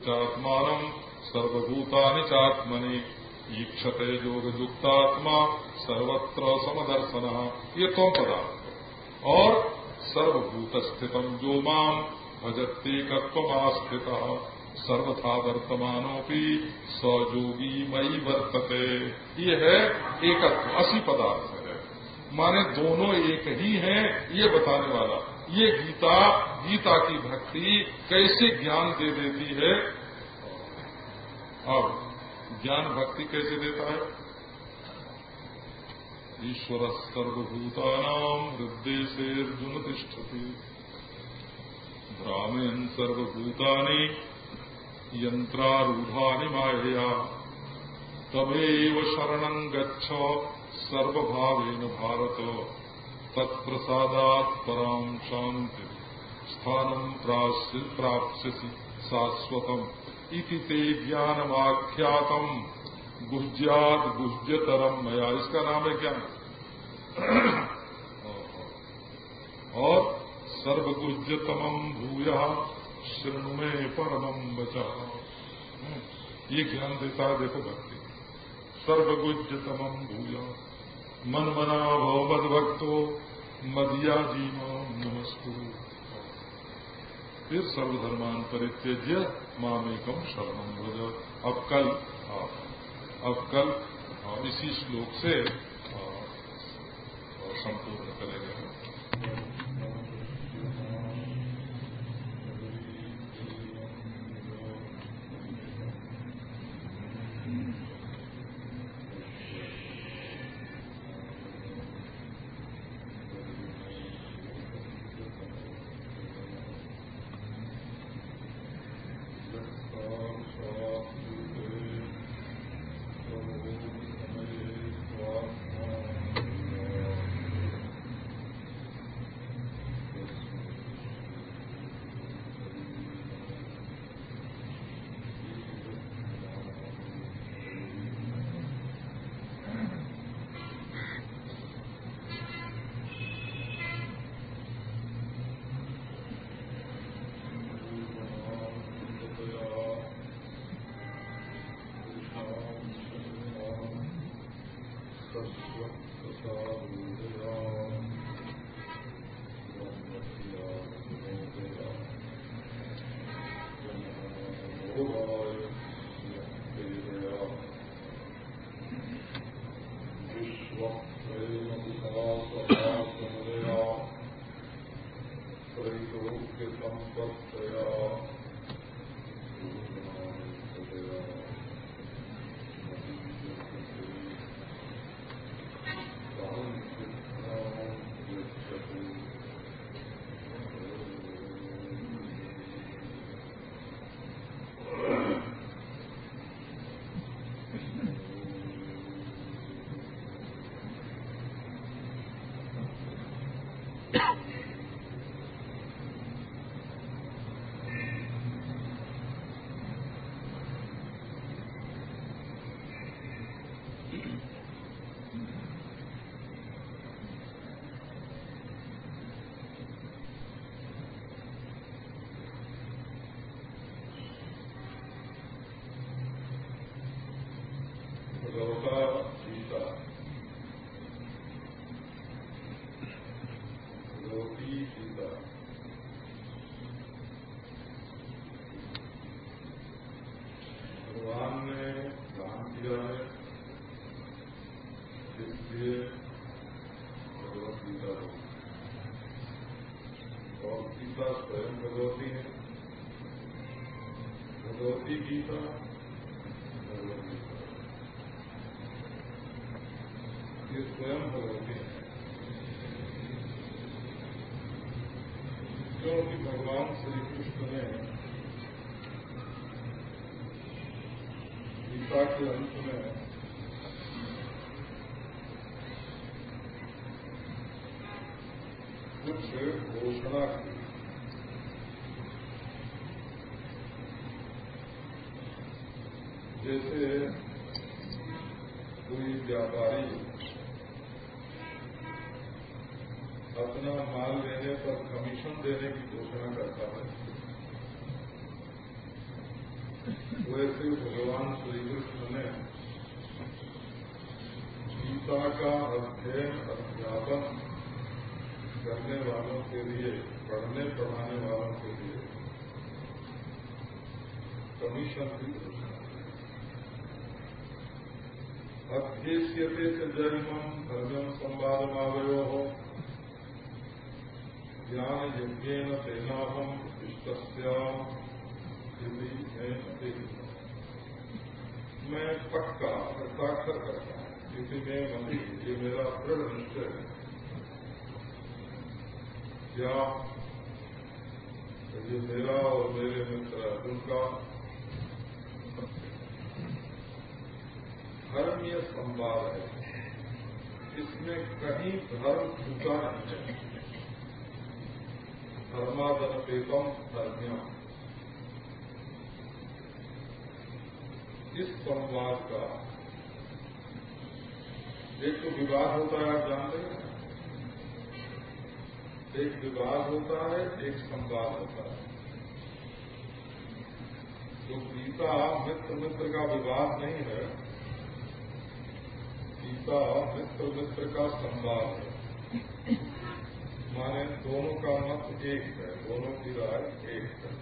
चात्मान सर्वभूतानि चात्मनि। ईक्षते योग युक्तात्मा सर्वत्र समदर्शन। ये तो पदार्थ और सर्वभूत स्थितम जो माम भजते कत्वमास्थित सर्वथा वर्तमानों सयोगी मई वर्तते। ये है एकत्व, असी पदार्थ है। माने दोनों एक ही हैं, ये बताने वाला। ये गीता गीता की भक्ति कैसे ज्ञान दे देती है? और ज्ञान भक्ति कैसे देता है? ईश्वर सर्वभूतानाम हृदय से अर्जुन तिष्ठति। भ्रामेन सर्वभूतानि यंत्रारूढ़ानि माया तमेव शरण गच्छ सर्वभावेन भारत। तत्प्रसादात पराम शांति स्थानम प्राप्स्यसि शाश्वतम। इति ते ज्ञानमाख्यातम। गुह्यात गुह्यतरम मया। इसका नाम है ज्ञान और सर्वगुह्यतम भूय श्रृणु में परमम बचा ये ज्ञान देता है, देखो भक्ति। सर्वगुह्यतम भूय। मन मना भव भक्तो मदिया जीवा नमस्कुर फिर सर्वधर्मान परित्यज्य मामेकम शरण भज। अब कल अब कल इसी श्लोक से संपूर्ण करेंगे। के अंत में कुछ घोषणा की। जैसे च जन्मम धर्मम संवादमावयो ज्ञान यज्ञेन तेनाहम इष्टस्याम मैं पक्का हस्ताक्षर करता हूँ किसी में मती, ये मेरा दृढ़ निश्चय है। क्या ये मेरा और मेरे मित्र अर्जुन का धर्मीय संवाद है। इसमें कहीं धर्म छूटा नहीं है। धर्मादनपेतम धर्म्य इस संवाद का एक तो विवाद होता है, आप जानते हैं। एक विवाद होता है, एक संवाद होता है। तो गीता मित्र मित्र का विवाद नहीं है गीता मित्र मित्र का संवाद है। माने दोनों का मत एक है, दोनों की राय एक है।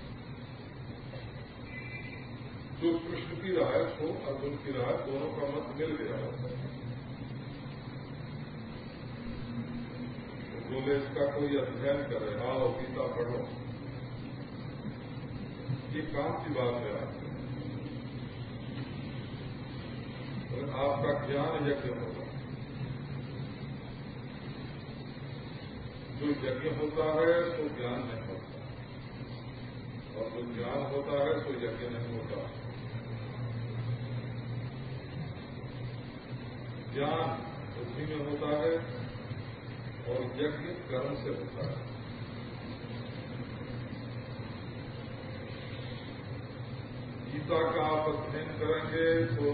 जो कृष्ण की राय को अर्जुन की राय, दोनों का मत मिल गया तो बोले, इसका कोई अध्ययन करे। आओ गीता पढ़ो। ये काम की बात है। आपकी आपका ज्ञान यज्ञ होगा जो यज्ञ होता है तो ज्ञान नहीं होता और जो ज्ञान होता है तो यज्ञ नहीं होता ज्ञान बुद्धि में होता है और यज्ञ कर्म से होता है गीता का आप अध्ययन करेंगे तो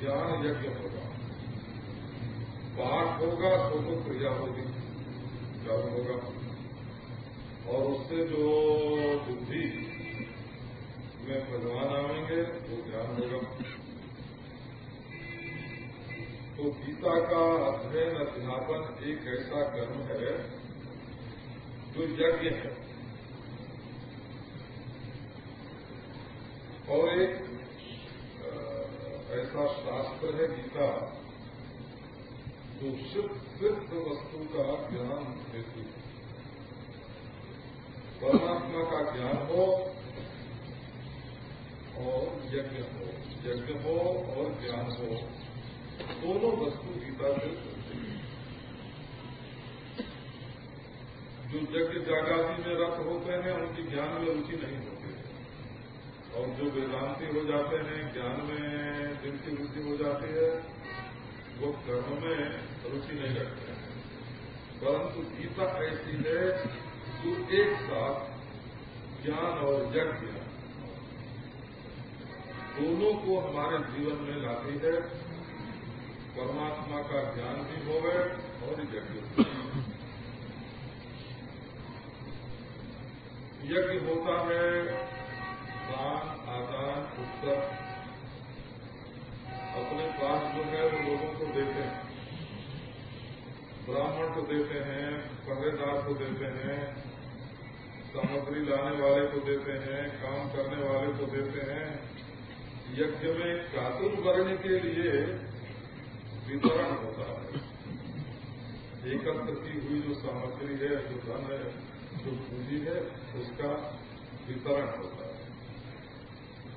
ज्ञान यज्ञ होगा। पाठ होगा तो तो क्रिया होगी कर्म होगा। और उससे जो बुद्धि में भगवान आएँगे, वो ज्ञान होगा। तो गीता का अध्ययन, अध्यापन एक ऐसा कर्म है जो यज्ञ है। और एक ऐसा शास्त्र है गीता। जो सिर्फ़ सिद्ध वस्तु का ज्ञान देती है परमात्मा का ज्ञान हो और यज्ञ हो। यज्ञ हो और ज्ञान हो। दोनों वस्तु गीता से सुनती है। जो यज्ञ जागादी में रथ होते हैं, उनकी ज्ञान में रुचि नहीं और जो वेदांति हो जाते हैं, ज्ञान में जिनकी रुचि हो जाती है, वो कर्म में रुचि नहीं रखते हैं। परंतु गीता ऐसी है जो एक साथ ज्ञान और यज्ञ दोनों को हमारे जीवन में लाती है। परमात्मा का ज्ञान भी हो गए और यज्ञ यज्ञ होता है दान आदान, उत्तर। अपने पास जो है, वो लोगों को देते हैं। ब्राह्मण को देते हैं पहरेदार को देते हैं, सामग्री लाने वाले को देते हैं, काम करने वाले को देते हैं। यज्ञ में कातुल वर्ण के लिए वितरण होता है। एकत्र की हुई जो सामग्री है, जो धन है, जो पूंजी है, उसका वितरण होता है।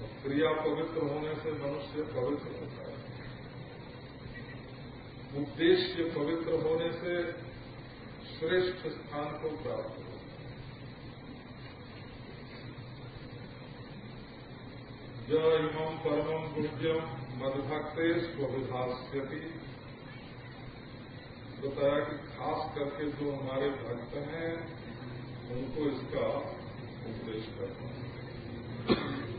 क्रिया पवित्र होने से मनुष्य पवित्र होता है। उद्देश्य पवित्र होने से श्रेष्ठ स्थान को प्राप्त होता है। इमं परमं पूज्यम मदभक्ते स्वविधास्यति। बताया कि खास करके जो हमारे भक्त हैं, उनको इसका उपदेश करना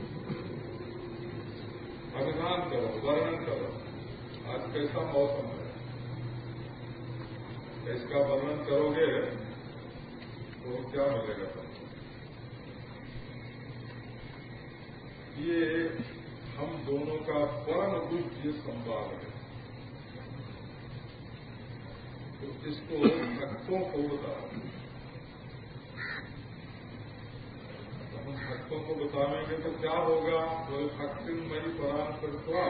अभिमान करो, वर्णन करो। आज कैसा मौसम है? इसका वर्णन करोगे तो क्या मिलेगा तुमको? ये हम दोनों का परम पूज्य संवाद है। तो इसको भक्तों को बताओ हम भक्तों को बतावेंगे तो क्या होगा? बोले भक्ति मई परान करवा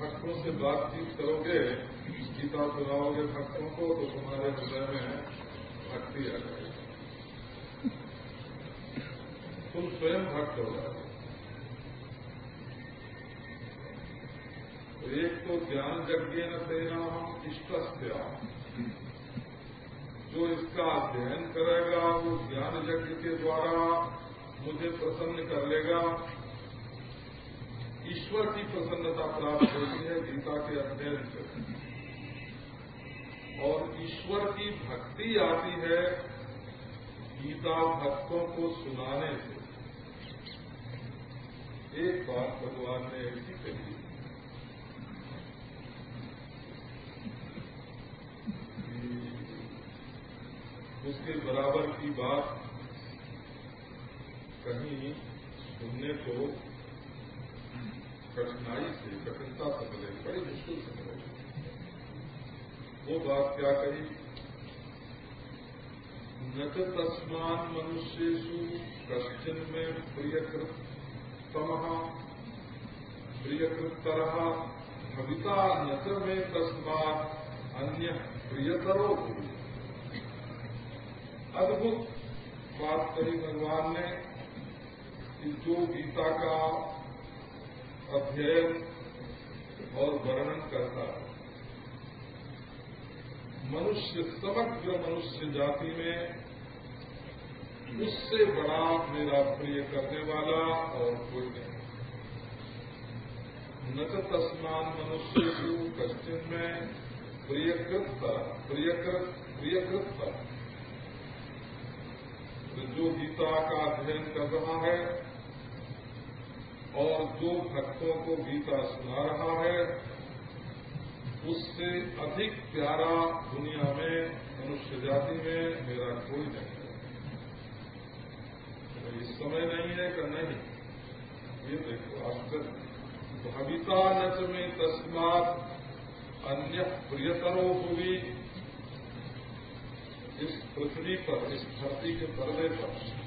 भक्तों से बातचीत करोगे, गीता सुनाओगे भक्तों को तो तुम्हारे हृदय में भक्ति आ जाएगी। तुम स्वयं भक्त हो जाओगे तो एक तो ज्ञान यज्ञ न सेना हम इष्ट जो इसका अध्ययन करेगा, वो ज्ञान यज्ञ के द्वारा मुझे प्रसन्न कर लेगा। ईश्वर की प्रसन्नता प्राप्त होती है, गीता के अध्ययन से। और ईश्वर की भक्ति आती है गीता भक्तों को सुनाने से। एक बात भगवान ने ऐसी कही। उसके बराबर की बात कहीं सुनने को कठिनाई से, कठिनता से मिले बड़ी मुश्किल से मिले वो बात क्या कही? न तो तस्मान मनुष्यु कश्चिन में प्रियकृत तम प्रियकृतर भविता न में तस्मात अन्य प्रियतरो अद्भुत बात कही भगवान ने। कि जो गीता का अध्ययन और वर्णन करता है। मनुष्य, समग्र मनुष्य जाति में उससे बड़ा मेरा प्रिय करने वाला और कोई नहीं। न तो तस्मान मनुष्य को कश्चिन में प्रियकृत प्रियकृत प्रियकृत जो गीता का अध्ययन कर रहा है और जो भक्तों को गीता सुना रहा है, उससे अधिक प्यारा दुनिया में, मनुष्य जाति में मेरा कोई नहीं है। इस समय नहीं है कि नहीं, ये देखो आश्चर्य। भविता नच में तस्मात अन्य प्रियतरो हुई इस पृथ्वी पर, इस धरती के पर्दे पर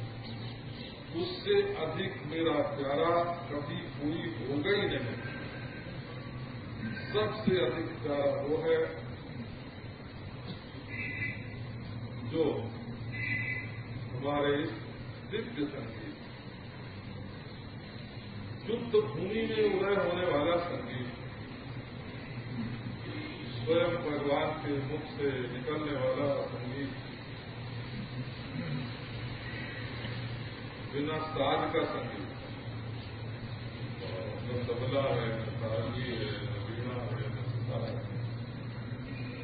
उससे अधिक मेरा प्यारा कभी कोई होगा ही नहीं। सबसे अधिक प्यारा वो है जो हमारे दिव्य संगीत युद्ध भूमि में उदय होने वाला संगीत, स्वयं भगवान के मुख से निकलने वाला संगीत। बिना साज का संगीत। न तबला है न है न है न है,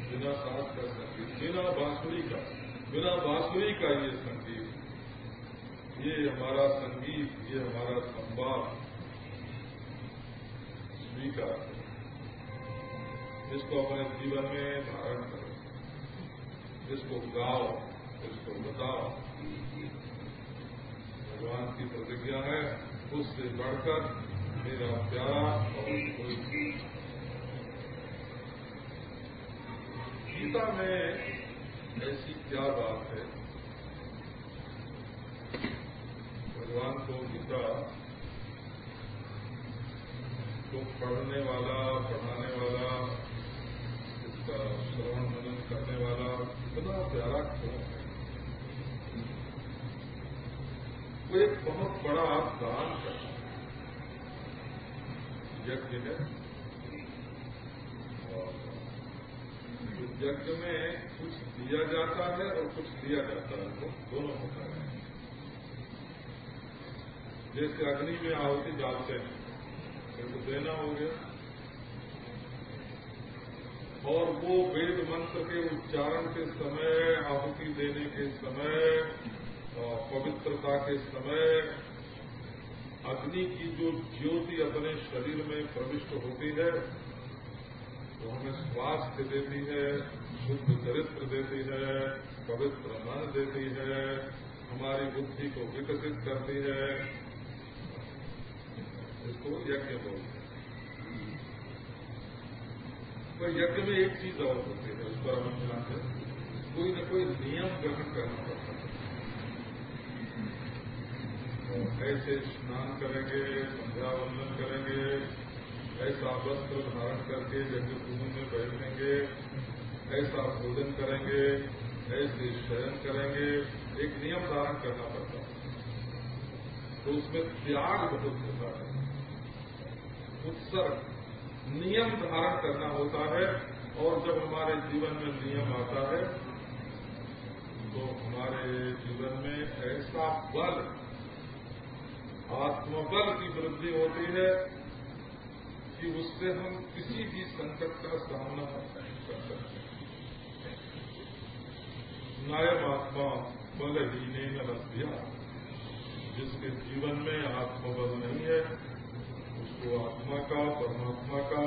बिना साज का संगीत, बिना बांसुरी का, बिना बांसुरी का ये संगीत, ये हमारा संगीत, ये हमारा संवाद स्वीकार इसको अपने जीवन में धारण करो। इसको गाओ, इसको बताओ। भगवान की प्रतिज्ञा है, उससे बढ़कर मेरा प्यारा और कोई गीता में ऐसी क्या बात है? भगवान को गीता को पढ़ने वाला, पढ़ाने वाला, इसका श्रवण मनन करने वाला इतना प्यारा क्यों है। वो एक बहुत बड़ा आप दान करना यज्ञ है। और यज्ञ में कुछ दिया जाता है और कुछ दिया जाता है। तो दोनों होता है। जैसे अग्नि में आहुति डालते हैं। तो देना हो गया। और वो वेद मंत्र के उच्चारण के समय, आहुति देने के समय पवित्रता के समय अग्नि की जो ज्योति अपने शरीर में प्रविष्ट होती है तो हमें स्वास्थ्य देती है, शुद्ध चरित्र देती है, पवित्र मन देती है, हमारी बुद्धि को विकसित करती है। इस उसको यज्ञ बोलते हैं। तो यज्ञ में एक चीज़ और होती है, उस पर हम दें। कोई न कोई नियम ग्रहण करना पड़ता है। ऐसे स्नान करेंगे, संध्या वंदन करेंगे, ऐसा वस्त्र धारण करके यज्ञ भूमि में बैठेंगे ऐसा भोजन करेंगे, ऐसे शयन करेंगे, एक नियम धारण करना पड़ता है। तो उसमें त्याग बहुत होता है। उत्सर्ग, नियम धारण करना होता है और जब हमारे जीवन में नियम आता है तो हमारे जीवन में ऐसा बल आत्मबल की वृद्धि होती है कि उससे हम किसी भी संकट का सामना नहीं कर सकते। हैं नायमात्मा बलहीने न दिया जिसके जीवन में आत्मबल नहीं है, उसको आत्मा का, परमात्मा का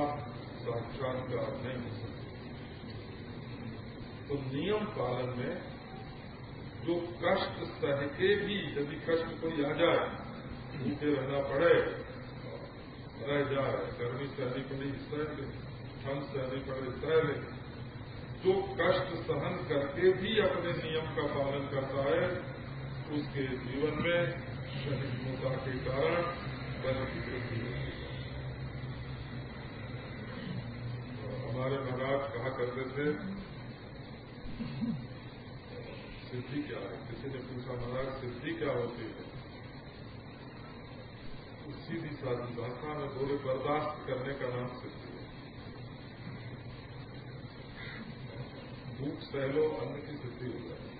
साक्षात्कार नहीं हो सकता। तो नियम पालन में जो कष्ट सह के भी, यदि कष्ट कोई आ जाए भूखे रहना पड़े, रह जाए। गर्मी सहनी पड़ी सह ले ठंड सहनी पड़े सह ले जो कष्ट सहन करके भी अपने नियम का पालन करता है, उसके जीवन में सहिष्णुता के कारण बल की वृद्धि होती है। हमारे महाराज कहा करते थे, सिद्धि क्या है? किसी ने पूछा, महाराज, सिद्धि क्या होती है? सीधी साधी भाषा में बोले बर्दाश्त करने का नाम सिद्धि भूख सहलो अन्न की सिद्धि हो जाती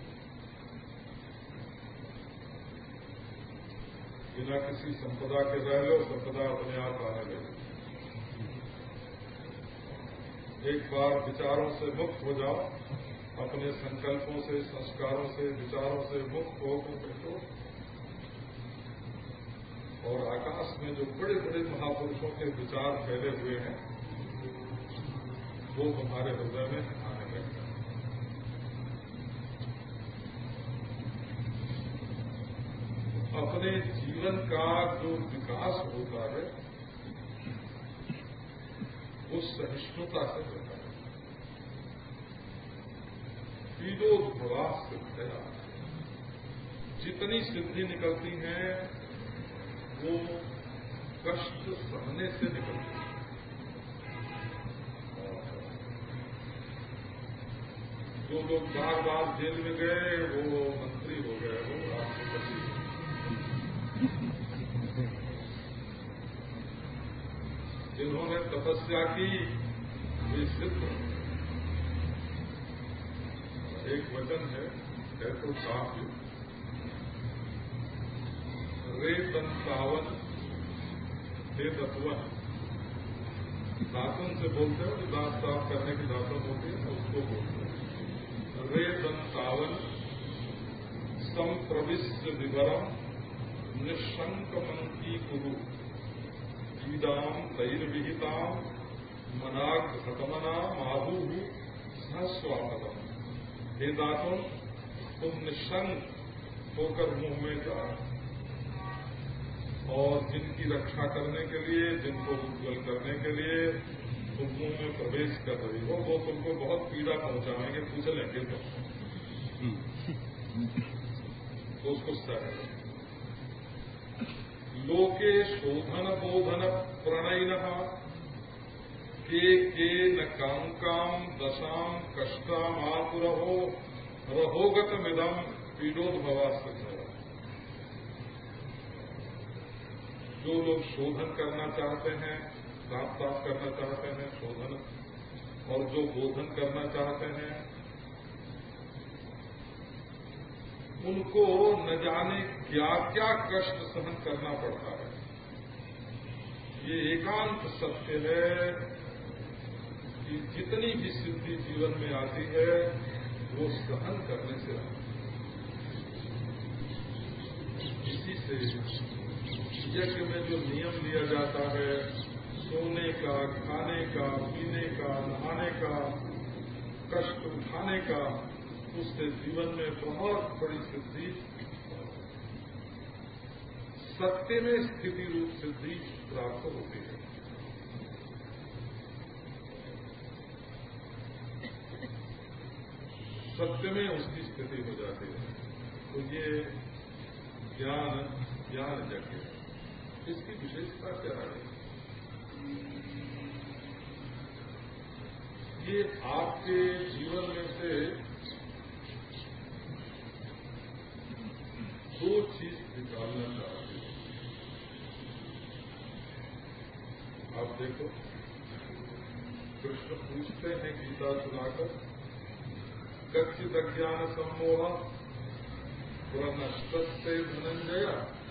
बिना किसी संपदा के रह लो, संपदा अपने आप आने लगे। एक बार विचारों से मुक्त हो जाओ, अपने संकल्पों से, संस्कारों से, विचारों से मुक्त होकर बैठो और आकाश में जो बड़े बड़े महापुरुषों के विचार फैले हुए हैं, वो तुम्हारे हृदय में अपने जीवन का जो विकास होता है, वो सहिष्णुता से होता है। पीडोद्भवास सिद्धया जितनी सिद्धि निकलती है वो कष्ट सहने से निकलती है। जो लोग बार बार जेल में गए, वो मंत्री हो गए, वो राष्ट्रपति जिन्होंने तपस्या की, वे सिद्ध एक वचन है कैसे काव्य रे संतावन हे तत्वन दातन से बोलते हैं जो दांत साफ़ करने की दातन होती है उसको बोलते हैं। रे संतावन संप्रविश्य विवरम निशंक मन की गुरु पीडाम तैर्विहिताम मनाग घटमना माहू सहस्वागतम। हे दातुम तुम निशंक होकर मुँह में जाओ और जिनकी रक्षा करने के लिए, जिनको उज्जवल करने के लिए तुम मुँह में प्रवेश कर रही हो, वो तुमको बहुत पीड़ा पहुंचाएँगे, पूछ लेंगे तो। उसको सह लोके शोधन बोधन प्रणयन, के के न काम काम दशाम कष्टाम आतुरहो रहोगत मिदम पीडोद्भवास्त। जो लोग शोधन करना चाहते हैं साफ़ साफ़ करना चाहते हैं, शोधन, और जो बोधन करना चाहते हैं, उनको न जाने क्या क्या कष्ट सहन करना पड़ता है। ये एकांत सत्य है कि जितनी भी सिद्धि जीवन में आती है, वो सहन करने से आती है। इसी से यज्ञ में जो नियम लिया जाता है, सोने का, खाने का, पीने का, नहाने का, कष्ट उठाने का, उससे जीवन में बहुत बड़ी सिद्धि। सत्य में स्थिति रूप सिद्धि प्राप्त होती है। सत्य में उसकी स्थिति हो जाती है। तो ये ज्ञान ज्ञान यज्ञ इसकी विशेषता क्या है? ये आपके जीवन में से दो चीज़ निकालना चाहते हैं। आप देखो, कृष्ण पूछते हैं गीता सुनाकर, कच्चित अज्ञान सम्मोह पुरनष्ट धनंजय।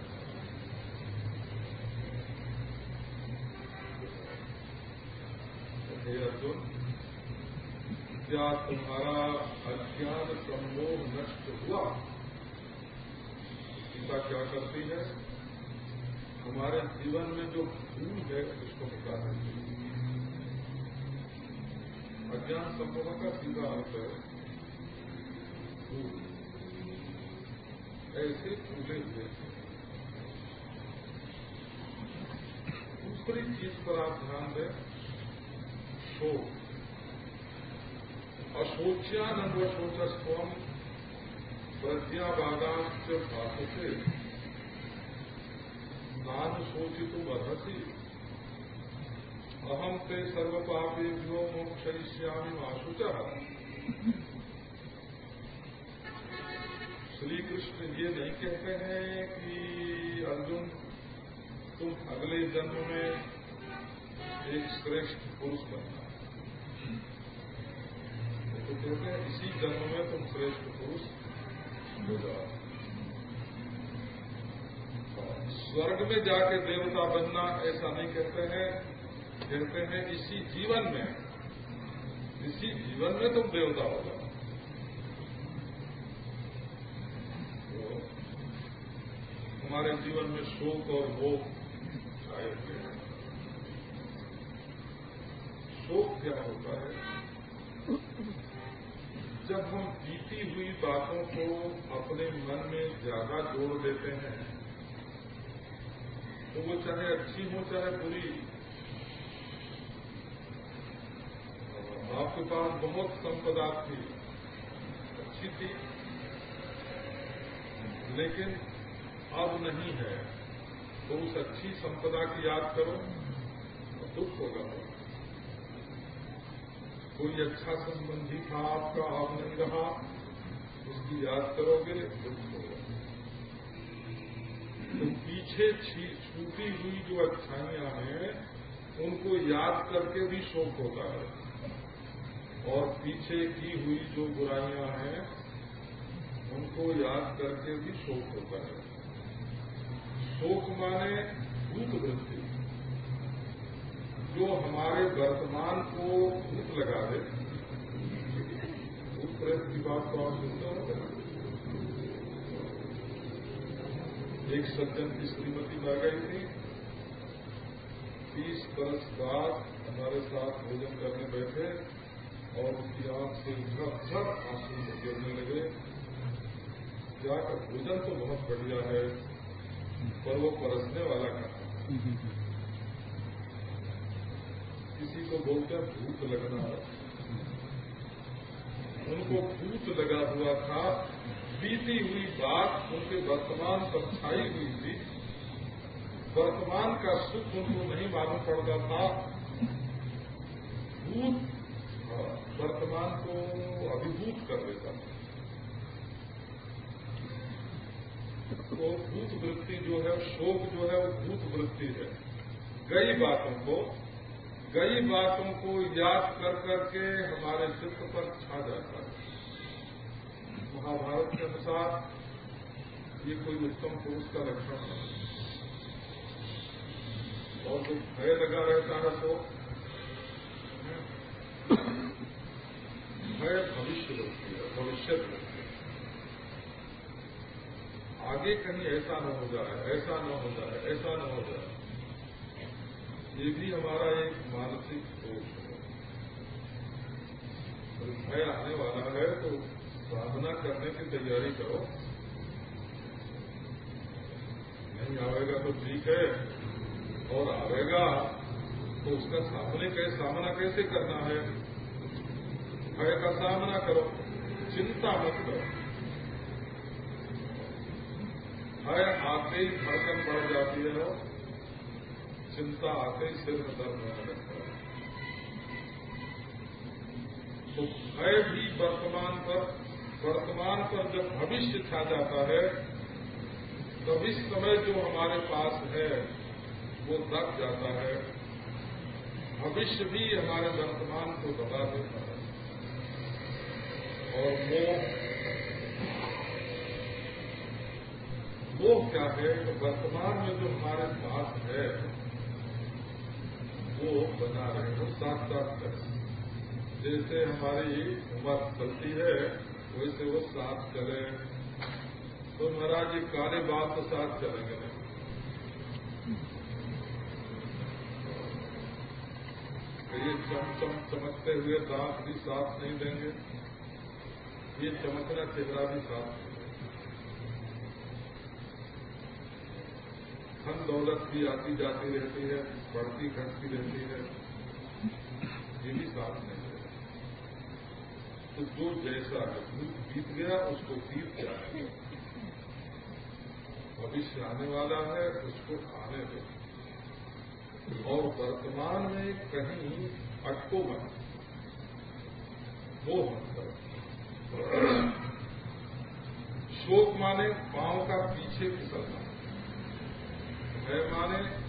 हे अर्जुन, क्या तुम्हारा अज्ञान सम्मोह नष्ट हुआ? गीता क्या करती है? हमारे जीवन में जो भूल है, उसको बता देती अज्ञान सम्मोह का सीधा अर्थ है ऐसे फूले हुए। दूसरी चीज़ पर आप ध्यान दें शोक अशोच्यानंद शोचस्वम प्रज्ञावादांश भाषते नान शोचित अर्हसी अहम ते सर्वपापेभ्यो मोक्षयिष्यामि आशुचा श्री कृष्ण ये नहीं कहते हैं कि अर्जुन, तुम अगले जन्म में एक श्रेष्ठ पुरुष बनना। तो कहते हैं, इसी जन्म में तुम श्रेष्ठ पुरुष हो जाओ। स्वर्ग में जाके देवता बनना ऐसा नहीं कहते हैं। कहते हैं, इसी जीवन में, इसी जीवन में तुम देवता हो जाओ। तो हमारे जीवन में शोक और मोह छाए हुए हैं। शोक क्या होता है? जब हम बीती हुई बातों को अपने मन में ज़्यादा जोड़ देते हैं तो वो चाहे अच्छी हो, चाहे बुरी, आपके पास बहुत संपदा थी, अच्छी थी, लेकिन अब नहीं है। तो उस अच्छी संपदा की याद करो तो दुख होगा। कोई अच्छा संबंधी था आपका नहीं रहा उसकी याद करोगे, दुख होगा। तो पीछे छूटी हुई जो अच्छाइयाँ हैं, उनको याद करके भी शोक होता है। और पीछे की हुई जो बुराइयाँ हैं, उनको याद करके भी शोक होता है। शोक माने भूत वृत्ति। जो हमारे वर्तमान को भूत लगा दे, उस तरह की बात तो आप सुनते हो एक सज्जन की श्रीमती मर गई थी। तीस बरस बाद हमारे साथ भोजन करने बैठे और उसकी आँख से झर आँसू गिरने लगे। जाकर भोजन तो बहुत बढ़िया है, पर वो परसने वाला कहा किसी को बोलते हैं भूत लगना। उनको भूत लगा हुआ था, बीती हुई बात उनके वर्तमान पर छाई हुई थी। वर्तमान का सुख उनको नहीं मालूम पड़ता था। भूत, वर्तमान को अभिभूत कर देता था। तो भूत वृत्ति जो है, शोक जो है, वो भूत वृत्ति है। गई बातों को गई बातों को याद कर करके हमारे चित्त पर छा जाता है। महाभारत के अनुसार ये कोई उत्तम पुरुष का लक्षण नहीं और जो भय लगा रहता है तो भय भविष्य वृत्ति है, भविष्य वृत्ति आगे कहीं ऐसा न हो जाए, ऐसा न हो जाए, ऐसा न हो जाए। ये भी हमारा एक मानसिक दोष है। भय आने वाला है तो साधना करने की तैयारी करो। नहीं आवेगा तो ठीक है, और आवेगा तो उसका सामने कैसे सामना कैसे करना है? भय का सामना करो, चिंता मत करो। भय आते ही धड़कन बढ़ जाती है चिंता आते ही सिर में दर्द होने लगता है। तो भय भी वर्तमान पर वर्तमान पर जब भविष्य छा जाता है, तब इस समय जो हमारे पास है, वो दब जाता है। भविष्य भी हमारे वर्तमान को दबा देता है। और वो वो क्या है? तो वर्तमान में जो हमारे पास है वो बना रहे वो साथ करें जैसे हमारी उम्र चलती है, वैसे वो साथ चले। तो महाराज जी काले बाल तो साथ चलेंगे नहीं तो ये चम चम चमकते हुए दांत भी साथ नहीं देंगे। ये चमकना चेहरा भी साथ धन दौलत भी आती जाती रहती है। बढ़ती घटती रहती है, ये भी साथ नहीं है। तो जो जैसा है भूत बीत गया, उसको बीत जाए भविष्य आने वाला है, उसको आने दो। और वर्तमान में कहीं अटको मत। वो मत शोक माने पाँव का पीछे फिसलना। भय माने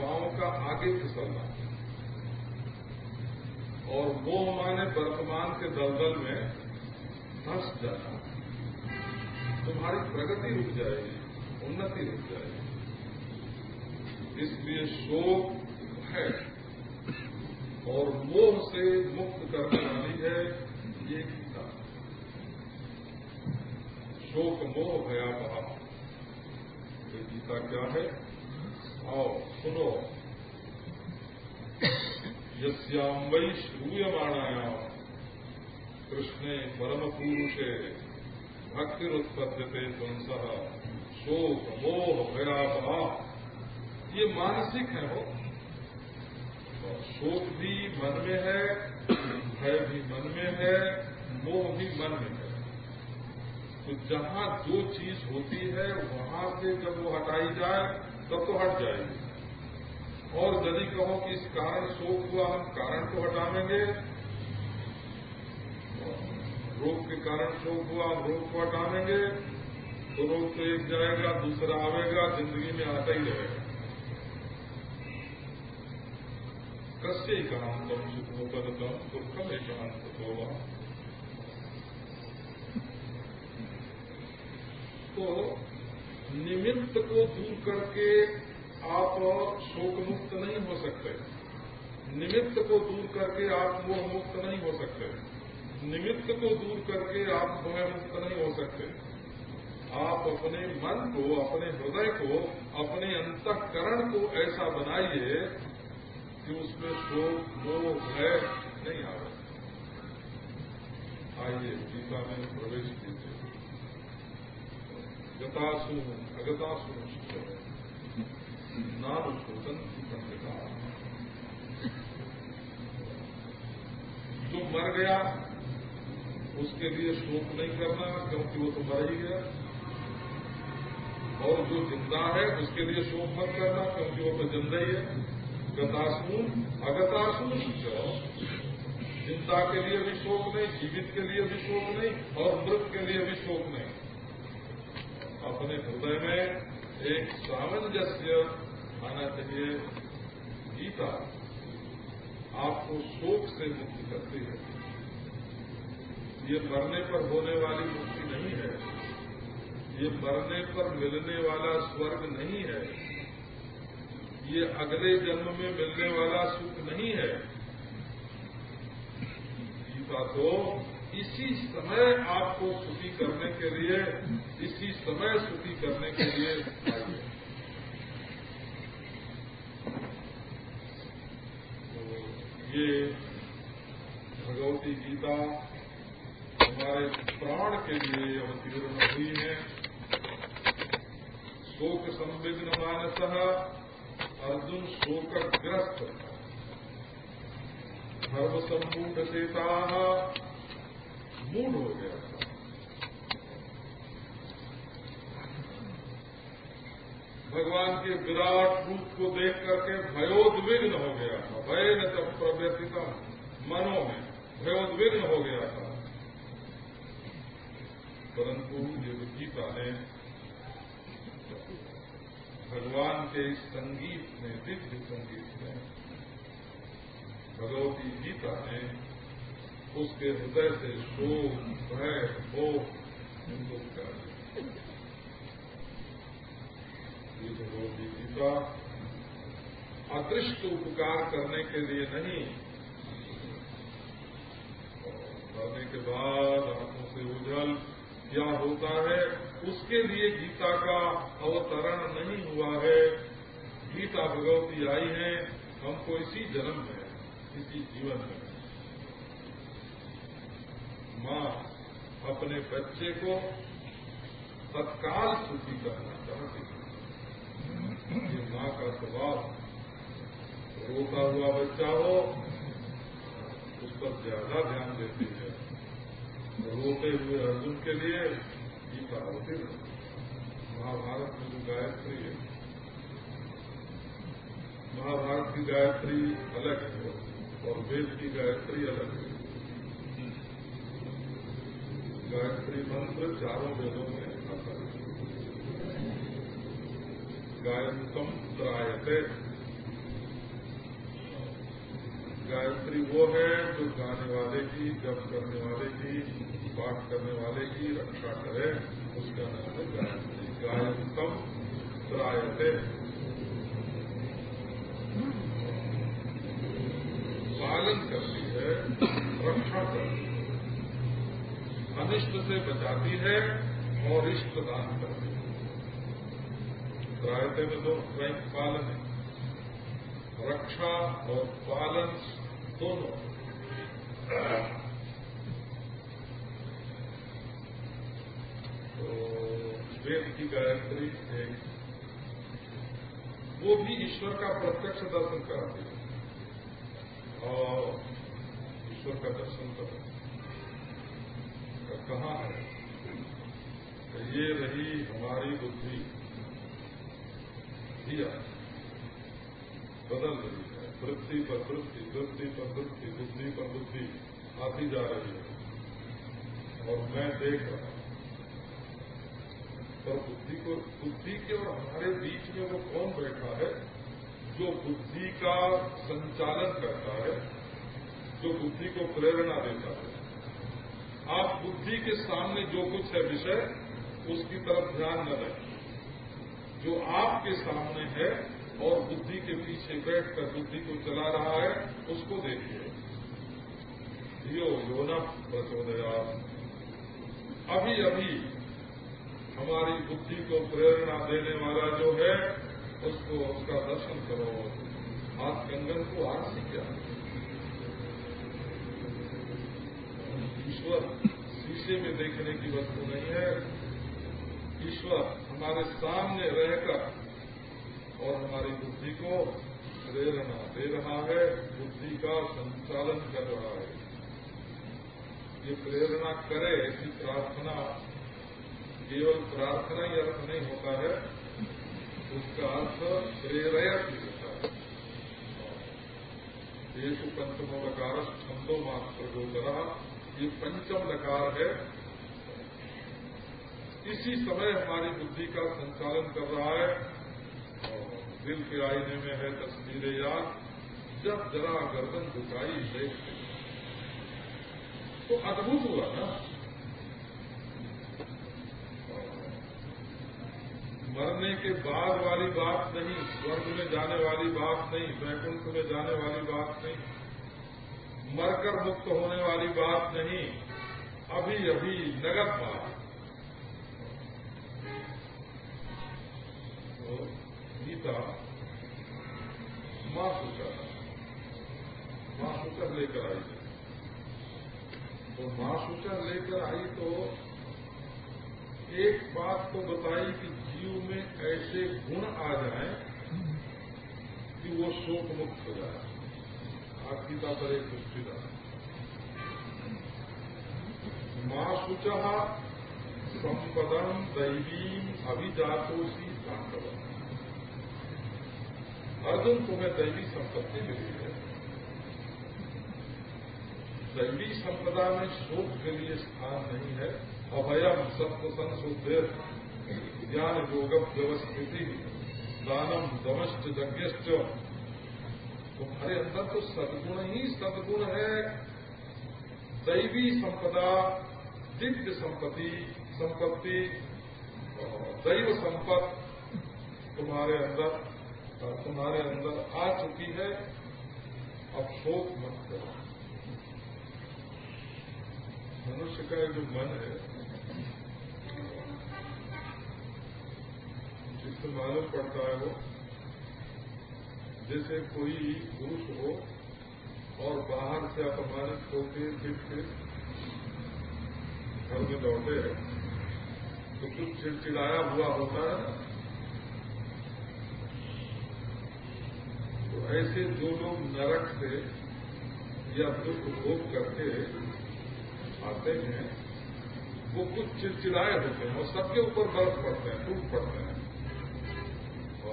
पाँव का आगे फिसलना। और वो माने वर्तमान के दलदल में फंस जाना। तुम्हारी प्रगति रुक जाएगी, उन्नति रुक जाएगी। इसलिए शोक है। और मोह से मुक्त करने वाली है ये गीता। शोक मोह भयावह। ये गीता क्या है? आओ, सुनो। यस्याम वै श्रूयमाणाया। कृष्णे परम पुरुषे भक्तिरुत्पद्यते ध्वंस शोक, मोह भयापा ये मानसिक है हो शोक भी मन में है, भय भी मन में है, मोह भी मन में है। तो जहाँ जो चीज़ होती है, वहाँ से जब वो हटाई जाए तब तो हट जाएगी। और यदि कहो कि इस कारण शोक हुआ, हम कारण को हटावेंगे रोग के कारण शोक हुआ, हम रोग को हटावेंगे तो रोग तो एक जाएगा, दूसरा आवेगा, ज़िंदगी में आता ही रहेगा। कस्य एकांतम सुखोपदतम दुखम एकांत होगा। तो निमित्त को दूर करके आप शोक मुक्त नहीं हो सकते। निमित्त को दूर करके आप मोह मुक्त नहीं हो सकते। निमित्त को दूर करके आप भय मुक्त नहीं हो सकते। आप अपने मन को, अपने हृदय को, अपने अंतकरण को ऐसा बनाइए कि उसमें शोक, मोह, भय नहीं आ रहा आइए गीता में प्रवेश कीजिए। गतासु अगतासु नाम पत्रिका जो मर गया, उसके लिए शोक नहीं करना, क्योंकि वो तो मर ही गया। और जो ज़िंदा है, उसके लिए शोक मत करना, क्योंकि वो तो ज़िंदा ही है। गतासून अगतासून चिंता के लिए भी शोक नहीं, जीवित के लिए भी शोक नहीं, और मृत के लिए भी शोक नहीं। अपने हृदय में एक सामंजस्य आना चाहिए। गीता आपको शोक से मुक्ति करती है। ये मरने पर होने वाली मुक्ति नहीं है। ये मरने पर मिलने वाला स्वर्ग नहीं है। ये अगले जन्म में मिलने वाला सुख नहीं है। गीता तो इसी समय आपको सुखी करने के लिए, इसी समय सुखी करने के लिए तो ये भगवती गीता हमारे प्राण के लिए अवतीर्ण हुई है। शोक संविघ्न मानस अर्जुन शोकग्रस्त। धर्म सम्मूढ़ चेता हो गया भगवान के विराट रूप को देख करके भयोद्विग्न हो गया था। भय न जब प्रव्यतिता मनो में भयोद्विग्न हो गया था। परंतु ये गीता ने भगवान के इस संगीत में दिव्य संगीत में भगवती गीता ने उसके हृदय से शोक, भय हो। इनको कर ये भगवती गीता अदृष्ट उपकार करने के लिए नहीं करने के बाद आँखों से उजल क्या होता है, उसके लिए गीता का अवतरण नहीं हुआ है। गीता भगवती आई है, हमको इसी जन्म में, इसी जीवन में। माँ अपने बच्चे को तत्काल सुखी करना चाहती है। माँ का स्वभाव, रोता हुआ बच्चा हो, उस पर ज़्यादा ध्यान देती है। रोते हुए अर्जुन के लिए गीता होती महाभारत में जो गायत्री है, महाभारत की गायत्री अलग है और वेद की गायत्री अलग है। गायत्री मंत्र चारों वेदों में आता है गायंतम त्रायते गायत्री वो है जो गाने वाले की, जप करने वाले की, पाठ करने वाले की रक्षा करे, उसका नाम है गायत्री। गायंतम त्रायते पालन करती है, रक्षा करती है। अनिष्ट से बचाती है और इष्ट दान करती है। रायते में दो स्वयं पालन है। रक्षा और पालन दोनों। तो वेद की गायत्री एक, वो भी ईश्वर का प्रत्यक्ष दर्शन कराती है। और ईश्वर का दर्शन कर कहाँ है? ये रही हमारी बुद्धि। दिया। बदल रही है। वृद्धि पर वृद्धि वृद्धि पर वृद्धि बुद्धि पर बुद्धि आती जा रही है। और मैं देख रहा हूँ। पर बुद्धि को, बुद्धि के और हमारे बीच में वो कौन बैठा है? जो बुद्धि का संचालन करता है, जो बुद्धि को प्रेरणा देता है। आप बुद्धि के सामने जो कुछ है विषय, उसकी तरफ़ ध्यान न दें। जो आपके सामने है और बुद्धि के पीछे बैठकर बुद्धि को चला रहा है, उसको देखिए। यो योना प्रचोदया अभी अभी हमारी बुद्धि को प्रेरणा देने वाला जो है, उसको उसका दर्शन करो। हाथ कंगन को आरसी क्या। ईश्वर शीशे में देखने की वस्तु नहीं है। ईश्वर हमारे सामने रहकर और हमारी बुद्धि को प्रेरणा दे रहा है, बुद्धि का संचालन कर रहा है। ये प्रेरणा करे ऐसी प्रार्थना, केवल प्रार्थना ही अर्थ नहीं होता है, उसका अर्थ प्रेरयत ही होता है। ये तो पंचमो लकार छंदो मात्र गोचरा ये पंचम लकार है। इसी समय हमारी बुद्धि का संचालन कर रहा है। और दिल के आईने में है तस्वीरें याद। जब जरा गर्दन झुकाई देख तो अद्भुत हुआ ना। मरने के बाद वाली बात नहीं, स्वर्ग में जाने वाली बात नहीं वैकुंठ में जाने वाली बात नहीं। मरकर मुक्त होने वाली बात नहीं। अभी अभी, नगद बात। तो गीता माँ सूचर माँ सूचर लेकर आई। तो माँ सूचर लेकर आई तो एक बात तो बताई कि जीव में ऐसे गुण आ जाए कि वो शोक मुक्त हो जाए। गीता पर एक पुष्टिदार माँ सुचा संपदम। दैवीम अभिजातोषी सांकवम अर्जुन तुम्हें दैवी संपत्ति मिली है। दैवी संपदा में शोक के लिए स्थान नहीं है। अभयम सत्व संशुद्ध ज्ञान योगम व्यवस्थिति। दानम दमश्च यज्ञश्च तुम्हारे अंदर तो सदगुण ही सदगुण है। दैवी संपदा, दिव्य संपत्ति संपत्ति दैव संपत्ति तुम्हारे अंदर तुम्हारे अंदर आ चुकी है। अब शोक मत करो। मनुष्य का जो मन है, जिससे मालूम पड़ता है वो जैसे कोई पुरुष हो और बाहर से अपमानित होकर फिर फिर घर में लौटे तो कुछ चिड़चिड़ाया हुआ होता है तो ऐसे जो लोग नरक से या दुख भोग करके आते हैं, वो कुछ चिड़चिड़ाए होते हैं और सबके ऊपर बर्फ़ पड़ते हैं टूट पड़ते हैं।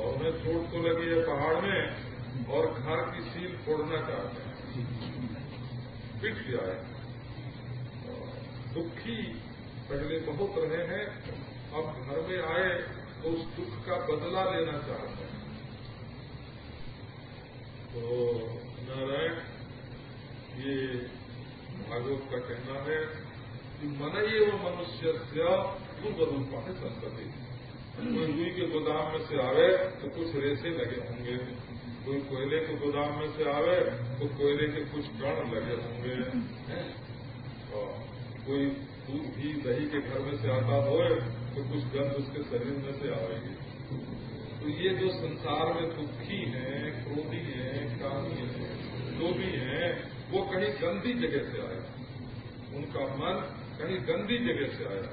और उन्हें चोट तो लगी है पहाड़ में और घर की सील फोड़ना चाहते हैं। पिट गया है। दुखी पहले बहुत रहे हैं, अब घर में आए तो उस दुख का बदला लेना चाहते हैं। तो नारायण, ये भागवत का कहना है कि मन वो मनुष्य से पूर्व रूप है संस्कृति कोई के गोदाम में से आवे तो कुछ रेसे लगे होंगे। कोई कोयले के गोदाम में से आवे तो कोयले के कुछ कण लगे होंगे। कोई दूध भी दही के घर में से आता हो तो कुछ गंध उसके शरीर में से आवेगी। तो ये जो संसार में दुखी है, क्रोधी है, कामी है जो भी है, वो कहीं गंदी जगह से आया। उनका मन कहीं गंदी जगह से आया।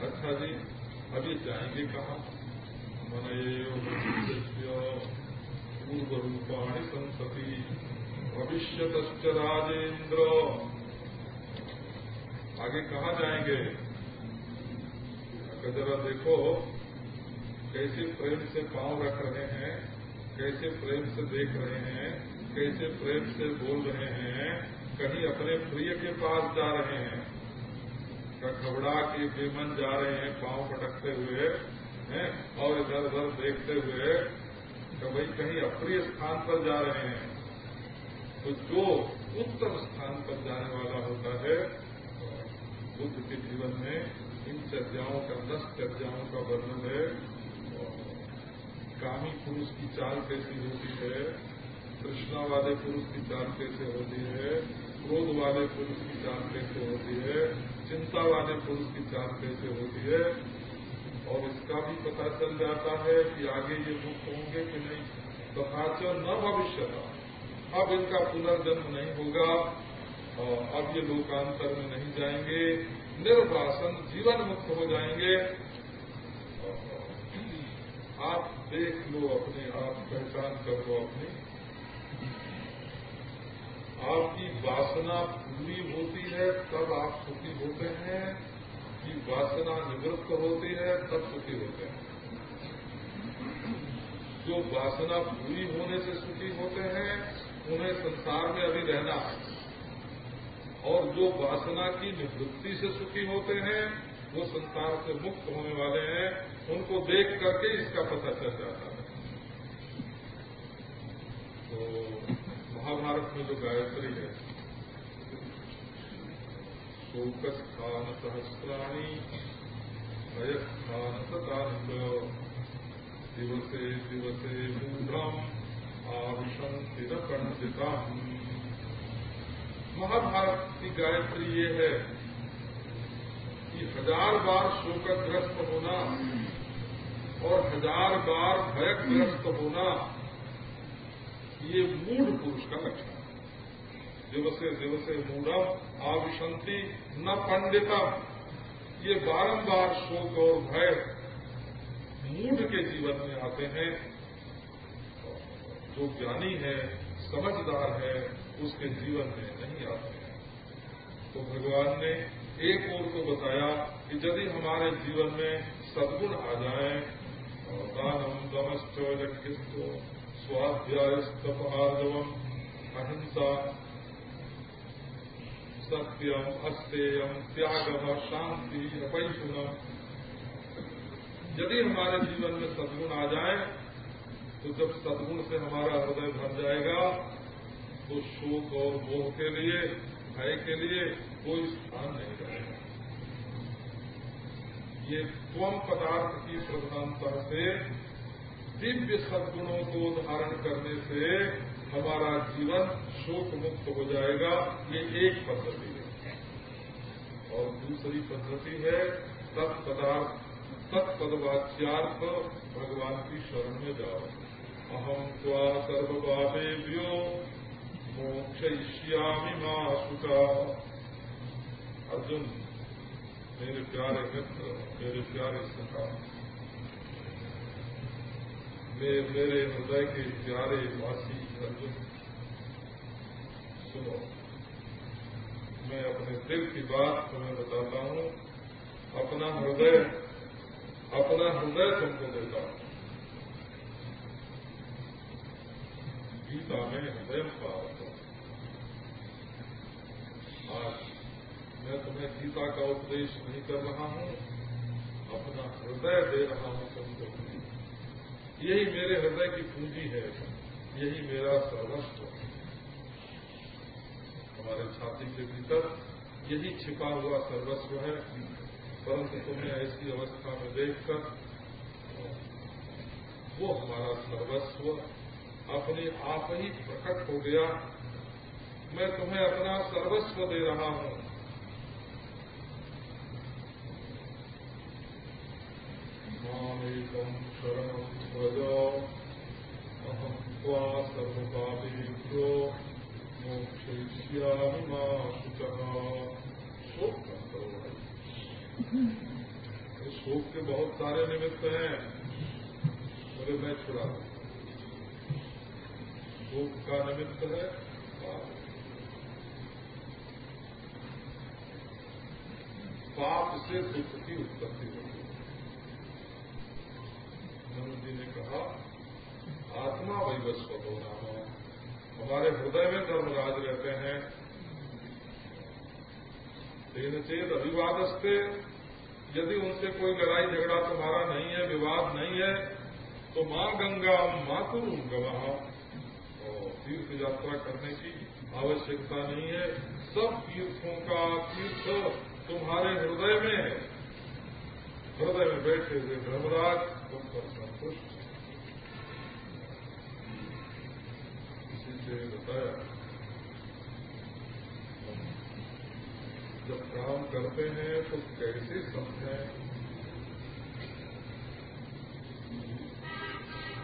अच्छा जी अभी जाएँगे कहा? मन पूर्व रूपाणी संसति। भविष्य राजेन्द्र। आगे कहा जाएँगे? जरा देखो, कैसे प्रेम से पाँव रख रहे हैं, कैसे प्रेम से देख रहे हैं, कैसे प्रेम से बोल रहे हैं, कहीं अपने प्रिय के पास जा रहे हैं। घबरा के बेमन जा रहे हैं, पाँव पटकते हुए, हैं, और इधर उधर देखते हुए तो भाई कहीं अप्रिय स्थान पर जा रहे हैं। तो जो उत्तम स्थान पर जाने वाला होता है, बुद्ध के जीवन में इन चर्चाओं का, दस चर्चाओं का वर्णन है। कामी पुरुष की चाल कैसी होती है? कृष्णा वाले पुरुष की चाल कैसे होती है? क्रोध वाले पुरुष की चाल कैसे होती है? चिंता वाले पुरुष की चाल कैसे होती है? और इसका भी पता चल जाता है कि आगे ये मुक्त होंगे कि नहीं। तथाच न भविष्य अब इनका पुनर्जन्म नहीं होगा और अब ये लोकांतर में नहीं जाएँगे। निर्वासन जीवन मुक्त हो जाएँगे। आप देख लो अपने आप, पहचान कर लो अपनी। आपकी वासना पूरी होती है, तब आप सुखी होते हैं। कि वासना निवृत्त होती है, तब सुखी होते हैं। जो वासना पूरी होने से सुखी होते हैं, उन्हें संसार में अभी रहना है। और जो वासना की निवृत्ति से सुखी होते हैं, वो संसार से मुक्त होने वाले हैं। उनको देख करके इसका पता चल जाता है। तो महाभारत में जो गायत्री है शोकस्थान सहस्राणी भयस्थान सतानंद दिवसे दिवसे मूढ़म आविशंति न महाभारत की गायत्री ये है कि हज़ार बार शोकग्रस्त होना और हज़ार बार भयग्रस्त होना, ये मूढ़ पुरुष का लक्षण दिवसे दिवसे मूढ़म आविशंति न पंडितम। ये बारंबार शोक और भय मूढ़ के जीवन में आते हैं। जो ज्ञानी है, समझदार है, उसके जीवन में नहीं आते हैं। तो भगवान ने एक ओर को बताया कि यदि हमारे जीवन में सद्गुण आ जाए, दानम दमश्च यज्ञ स्वाध्याय तपहार्दवम अहिंसा सत्यम अस्तेयम त्याग शांति अपैशुनम यदि हमारे जीवन में सदगुण आ जाए तो जब सदगुण से हमारा हृदय भर जाएगा तो शोक और मोह के लिए, भय के लिए कोई स्थान नहीं रहेगा। ये स्वम पदार्थ की प्रधानता से, दिव्य सद्गुणों को धारण करने से हमारा जीवन शोक मुक्त हो जाएगा, ये एक पद्धति है। और दूसरी पद्धति है तत्पदार्थ तत्पदवाच्यार्थ भगवान की शरण में जाओ। अहम क्या सर्वभावेभ्यो मोक्षयिष्यामि माँ सुखा अर्जुन, मेरे प्यारे मित्र, मेरे प्यारे सखा मेरे हृदय के प्यारे वासी सुनो, मैं अपने दिल की बात तुम्हें बताता हूँ। अपना हृदय अपना हृदय तुमको देता हूँ। गीता में हृदय का आज मैं तुम्हें गीता का उपदेश नहीं कर रहा हूँ, अपना हृदय दे रहा हूँ तुमको। यही मेरे हृदय की पूंजी है। यही मेरा सर्वस्व है। हमारे छाती के भीतर यही छिपा हुआ सर्वस्व है। परंतु तुम्हें ऐसी अवस्था में देखकर वो हमारा सर्वस्व अपने आप ही प्रकट हो गया। मैं तुम्हें अपना सर्वस्व दे रहा हूँ। मामेकं शरणं व्रज अहं त्वा सर्वपापेभ्यो मोक्षयिष्यामि शोक करो भाई शोक के बहुत सारे निमित्त हैं। बोले, मैं छुड़ा शोक का निमित्त है, पाप। से दुख की उत्पत्ति होती मनु जी ने कहा आत्मा वैवस्व हो। नाम हमारे हृदय में धर्मराज रहते हैं। तेन चेत अभिवादस्ते, यदि उनसे कोई लड़ाई झगड़ा तुम्हारा नहीं है, विवाद नहीं है तो माँ गंगा, माँ कुरु गवाह। तीर्थ यात्रा करने की आवश्यकता नहीं है। सब तीर्थों का तीर्थ तुम्हारे हृदय में है। हृदय में बैठे हुए धर्मराज, तुम पर संतुष्ट इसी से बताया जब काम करते हैं तो कैसे समझें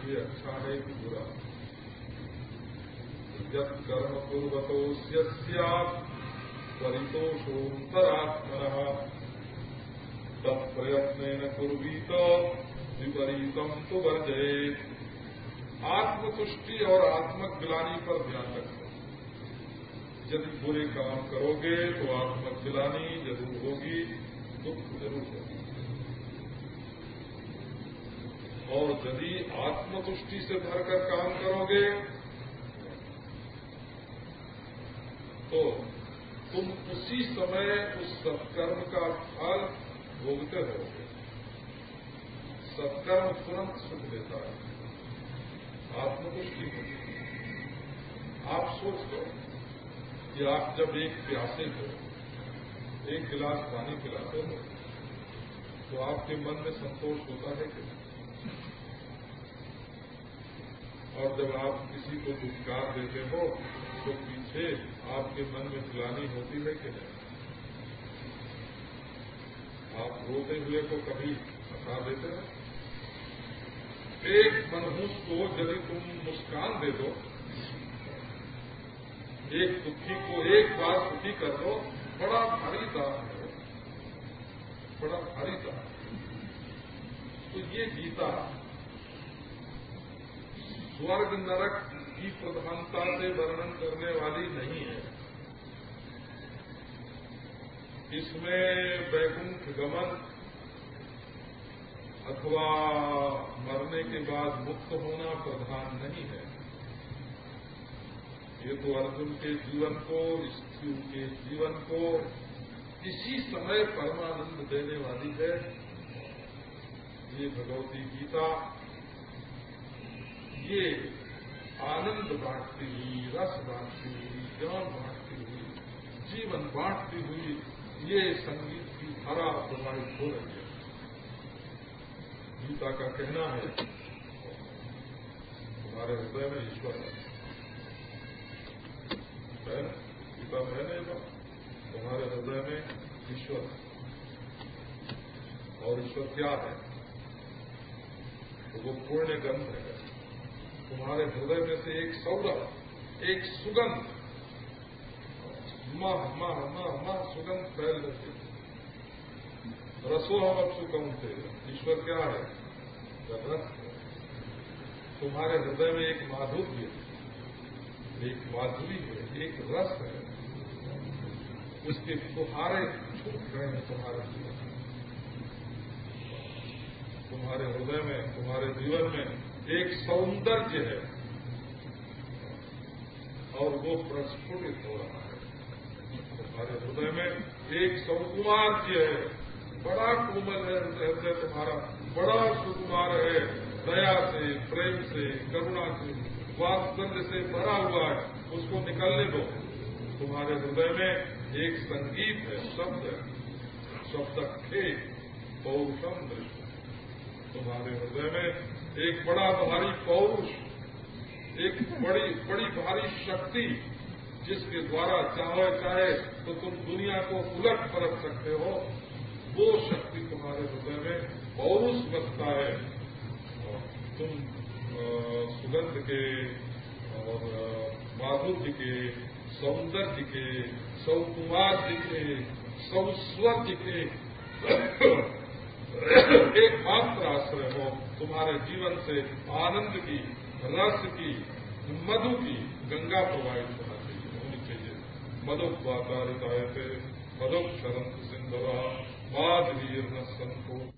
ये अच्छा है कि बुरा? जब कर्म पूर्वतो परितोषोत्तरात्मन। तत्प्रयत्न कुर्वीत विपरीतम तो वर्जय आत्मतुष्टि और आत्मक गिलानी पर ध्यान रखो। यदि बुरे काम करोगे तो आत्मक गिलानी ज़रूर होगी, दुख ज़रूर होगी। और यदि आत्मतुष्टि से भरकर काम करोगे तो तुम उसी समय उस सत्कर्म का फल भोगते रहोगे। सत्कर्म तुरंत सुख देता है। आत्मतुष्टि होती आप सोच लो कि आप जब एक प्यासे हो, एक गिलास पानी पिलाते हो तो आपके मन में संतोष होता है कि और जब आप किसी को दुष्कार देते हो तो पीछे आपके मन में ग्लानी होती है कि नहीं? आप रोते हुए को कभी हटा देते हैं? एक मनहूस को यदि तुम मुस्कान दे दो, एक दुखी को एक बार दुखी कर दो, बड़ा भारी दान है बड़ा भारी था तो ये गीता स्वर्ग नरक की प्रधानता से वर्णन करने वाली नहीं है। इसमें वैकुंठ गमन अथवा मरने के बाद मुक्त होना प्रधान नहीं है। ये तो अर्जुन के जीवन को स्थिति के जीवन को इसी समय परमानंद देने वाली है। ये भगवती गीता, ये आनंद बांटती हुई, रस बांटती हुई, ज्ञान बांटती हुई, जीवन बांटती हुई ये संगीत की धारा प्रभावित हो रही है। गीता का कहना है। हमारे हृदय में ईश्वर है। है गीता है नहीं तो तुम्हारे हृदय में ईश्वर है। और ईश्वर क्या है? तो वो पूर्ण गंध है। तुम्हारे हृदय में से एक सौरभ एक सुगंध। मह मह मह मह सुगंध फैल रही रसो हम अब सुगम थे ईश्वर क्या है? रस तुम्हारे हृदय में एक माधुर्य एक माधुरी है, एक रस है। उसके फुहारे छूट गए हैं तुम्हारे जीवन तुम्हारे हृदय में, तुम्हारे जीवन में एक सौंदर्य है। और वो प्रस्फुटित हो रहा है। तुम्हारे हृदय में एक सौकुमार्य है। बड़ा कोमल है, हृदय तुम्हारा। बड़ा सुकुमार है, दया से, प्रेम से, करुणा से। वात्सल्य से भरा हुआ है, उसको निकलने दो। तुम्हारे हृदय में एक संगीत है, शब्द है। शब्द खे, पौरुषम दृष्टि। तुम्हारे हृदय में एक बड़ा भारी पौरुष, एक बड़ी बड़ी भारी शक्ति, जिसके द्वारा चाहे चाहे तो तुम दुनिया को उलट परख सकते हो। वो शक्ति तुम्हारे हृदय में पौरुष बसता है तुम सुगंध के और माधुर्य के सौंदर्य के सौकुमार्य के सौस्वर्य के एकमात्र आश्रय हो तुम्हारे जीवन से आनंद की रस की मधु की गंगा प्रवाहित होना चाहिए होनी चाहिए मधुप वातारिताय थे मधुप शरंत सिंधवा बाद वीर न संतो